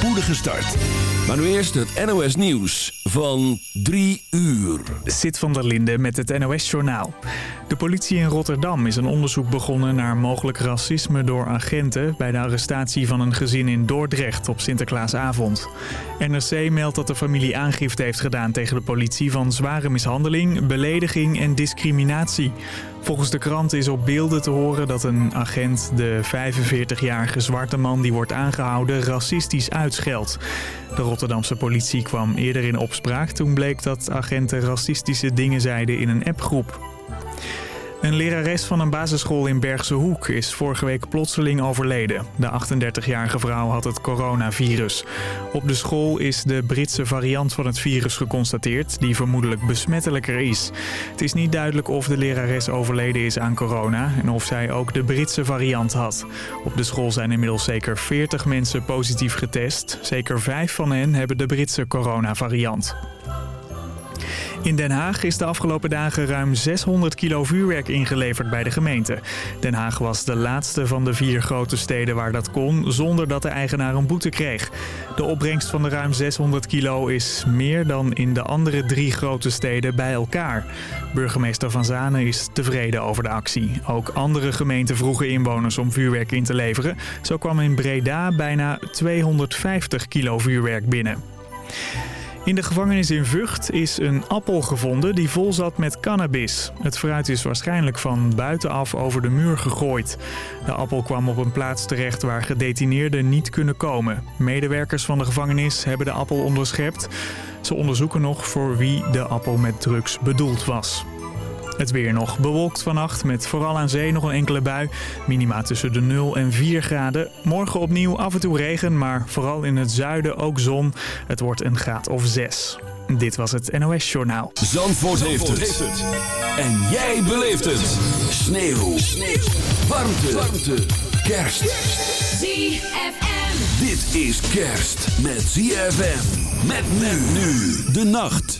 spoedige start. Maar nu eerst het NOS Nieuws van 3 uur. Zit van der Linde met het NOS Journaal. De politie in Rotterdam is een onderzoek begonnen naar mogelijk racisme door agenten... bij de arrestatie van een gezin in Dordrecht op Sinterklaasavond. NRC meldt dat de familie aangifte heeft gedaan tegen de politie... van zware mishandeling, belediging en discriminatie. Volgens de krant is op beelden te horen dat een agent de 45-jarige zwarte man die wordt aangehouden racistisch uitscheldt. De Rotterdamse politie kwam eerder in opspraak toen bleek dat agenten racistische dingen zeiden in een appgroep. Een lerares van een basisschool in Bergse Hoek is vorige week plotseling overleden. De 38-jarige vrouw had het coronavirus. Op de school is de Britse variant van het virus geconstateerd, die vermoedelijk besmettelijker is. Het is niet duidelijk of de lerares overleden is aan corona en of zij ook de Britse variant had. Op de school zijn inmiddels zeker 40 mensen positief getest. Zeker vijf van hen hebben de Britse coronavariant. In Den Haag is de afgelopen dagen ruim 600 kilo vuurwerk ingeleverd bij de gemeente. Den Haag was de laatste van de vier grote steden waar dat kon, zonder dat de eigenaar een boete kreeg. De opbrengst van de ruim 600 kilo is meer dan in de andere drie grote steden bij elkaar. Burgemeester Van Zanen is tevreden over de actie. Ook andere gemeenten vroegen inwoners om vuurwerk in te leveren. Zo kwam in Breda bijna 250 kilo vuurwerk binnen. In de gevangenis in Vught is een appel gevonden die vol zat met cannabis. Het fruit is waarschijnlijk van buitenaf over de muur gegooid. De appel kwam op een plaats terecht waar gedetineerden niet kunnen komen. Medewerkers van de gevangenis hebben de appel onderschept. Ze onderzoeken nog voor wie de appel met drugs bedoeld was. Het weer nog bewolkt vannacht met vooral aan zee nog een enkele bui. Minima tussen de 0 en 4 graden. Morgen opnieuw af en toe regen, maar vooral in het zuiden ook zon. Het wordt een graad of 6. Dit was het NOS Journaal. Zandvoort, heeft, het. En jij beleeft het. Sneeuw. Sneeuw. Warmte. Warmte. Kerst. ZFM. Dit is kerst met ZFM. Met men nu de nacht.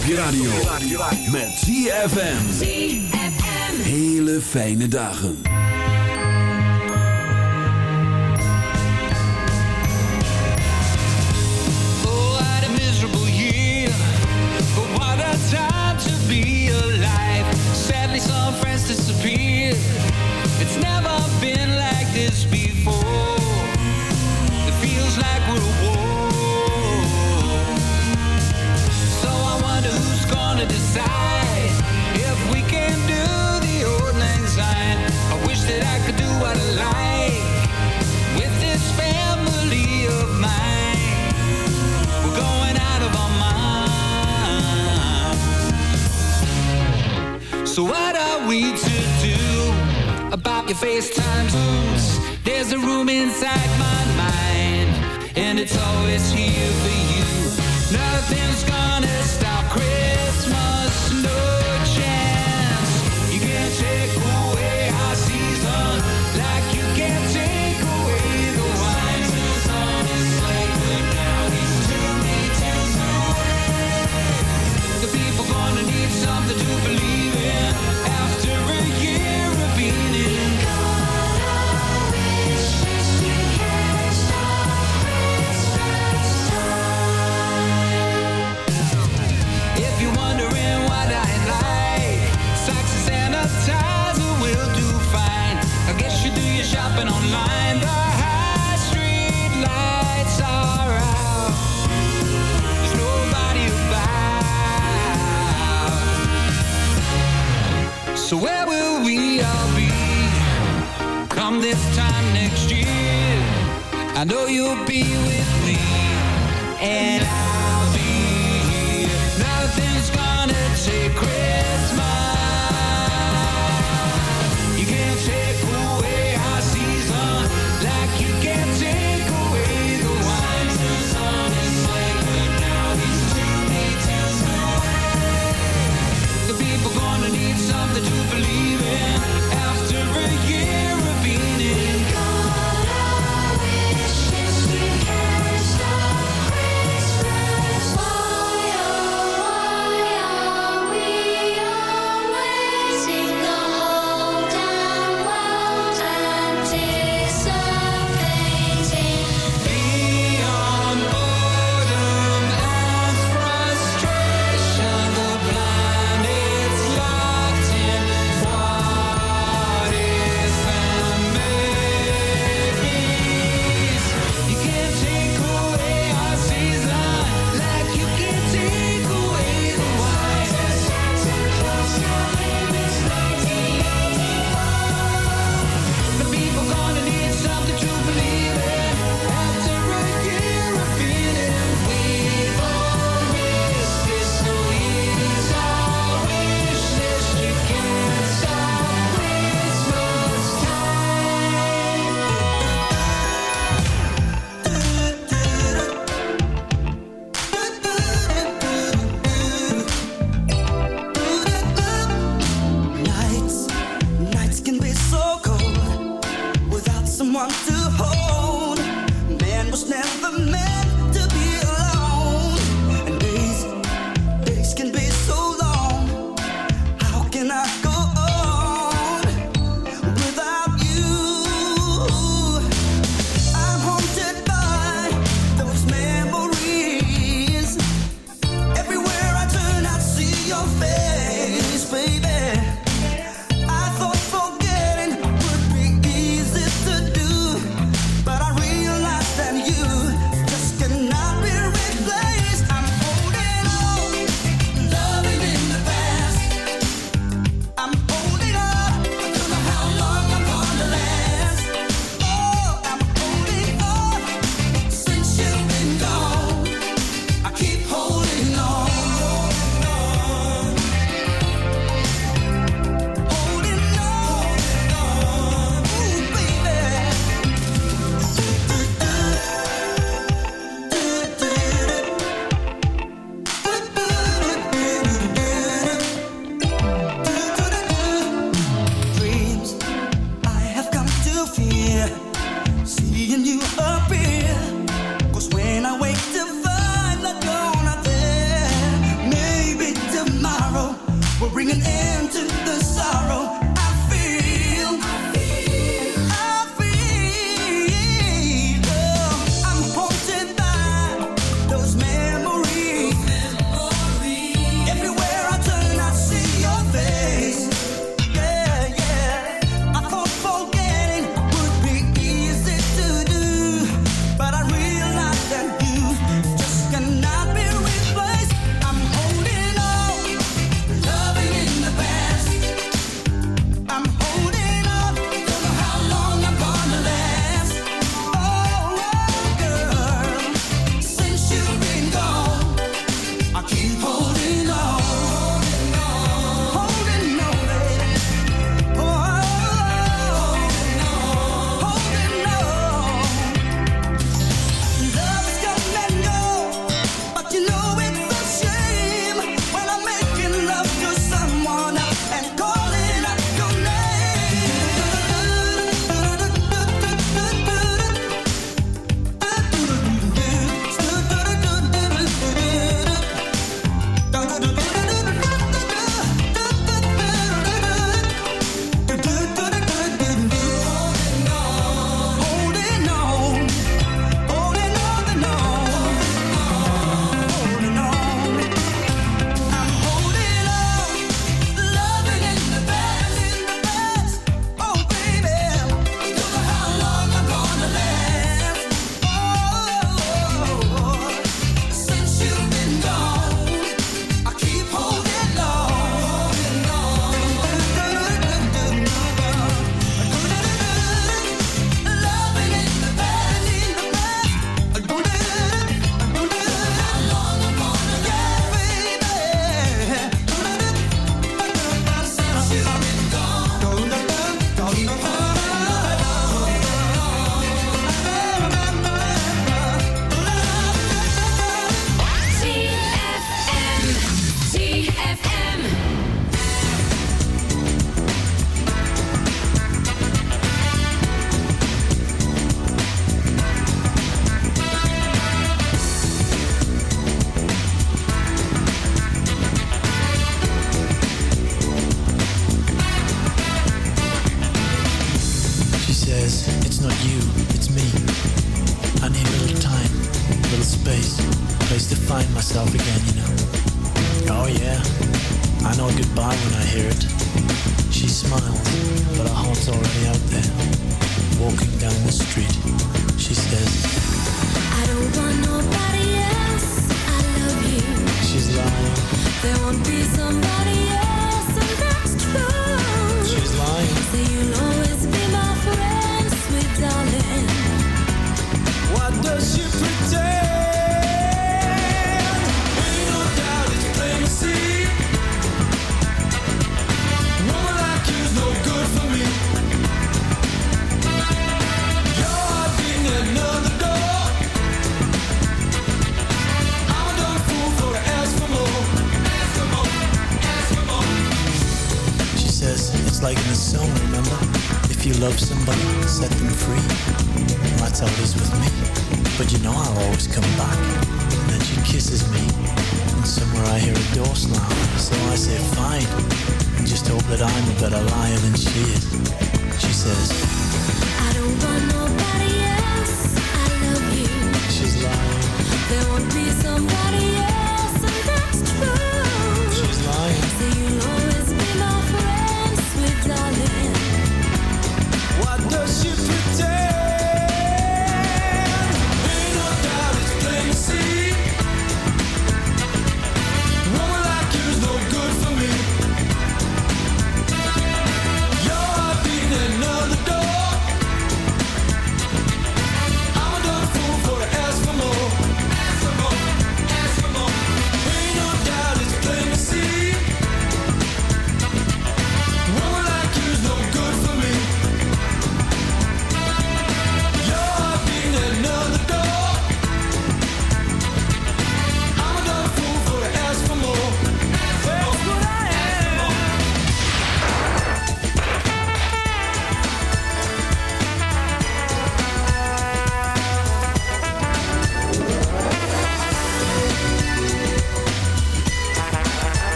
op je radio. Met ZFM. Hele fijne dagen. Your FaceTime zooms? There's a room inside my mind, and it's always here for you. Nothing's gonna stop Christmas, shopping online. The high street lights are out. There's nobody about. So where will we all be come this time next year? I know you'll be with me, and I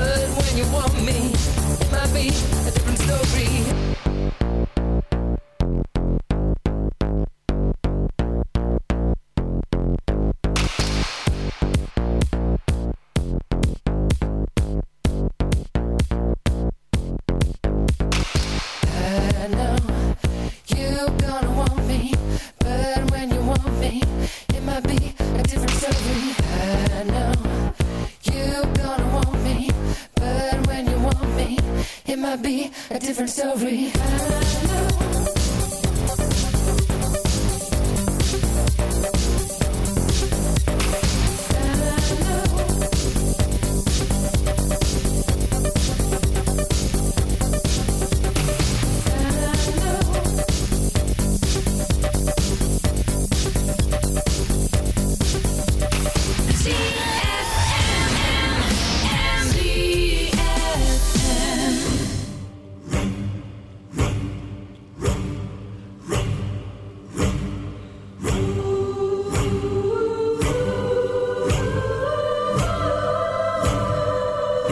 but when you want me, it might be a different story. A different story.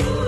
Ooh.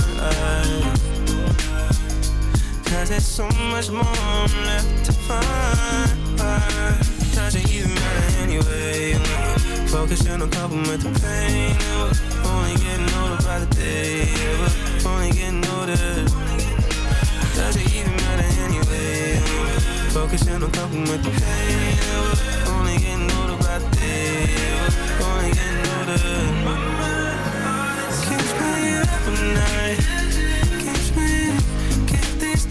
there's so much more I'm left to find. Doesn't even matter anyway. Focusing on coping with the pain. We're only getting older by the day. We're only getting older. Doesn't even matter anyway. Focusing on coping with the pain. We're only getting older by the day. We're only getting older. Keeps me up all night.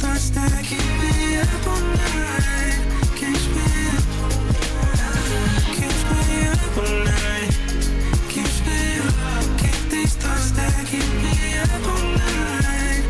Thoughts that keep me up all night. Keeps me, up. keeps me up all night. Keeps me, up keep these thoughts that keep me up all night.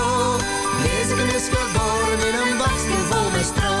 Is geboren in een bakstel vol met stro.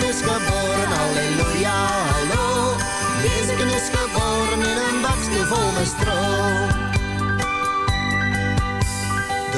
Jezus is geboren, halleluja, hallo. Jezus is geboren in een bakstel vol met.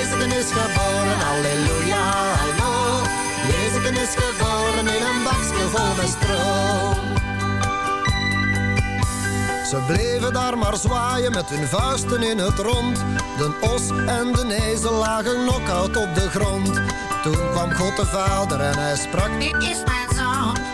Jezus is geboren, halleluja, hallo. Jezus is geboren in een bakje vol met stro. Ze bleven daar maar zwaaien met hun vuisten in het rond. De os en de ezel lagen knock-out op de grond. Toen kwam God de Vader en hij sprak, dit is mijn.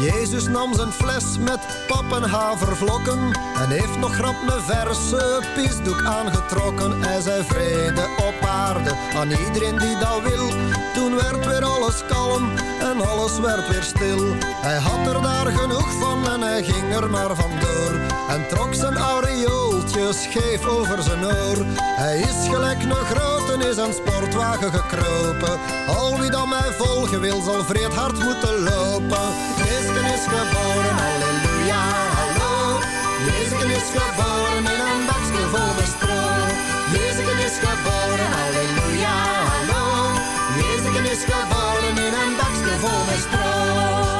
Jezus nam zijn fles met pap en En heeft nog grap een verse piesdoek aangetrokken. Hij zei vrede op aarde aan iedereen die dat wil. Toen werd weer alles kalm en alles werd weer stil. Hij had er daar genoeg van en hij ging er maar vandoor en trok zijn aureoeltje scheef over zijn oor. Hij is gelijk nog groot en is een sportwagen gekropen. Al wie dan mij volgen wil, zal vreed hard moeten lopen. Jezus is geboren, halleluja, hallo. Jezus is geboren in een bakje vol met stro. Jezus is geboren, halleluja, hallo. Jezus is geboren in een bakje vol met stro.